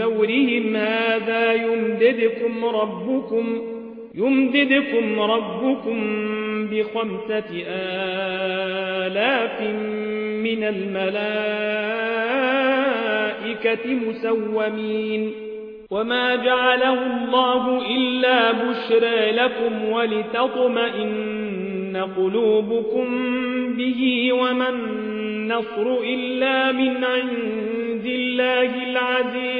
ثورهم هذا يمددكم ربكم يمددكم ربكم بخمسة آلاف من الملائكة مسومين. وما جعله الله إلا بشرى لكم ولتطمئن قلوبكم به وما النصر إلا من عند الله العزيز.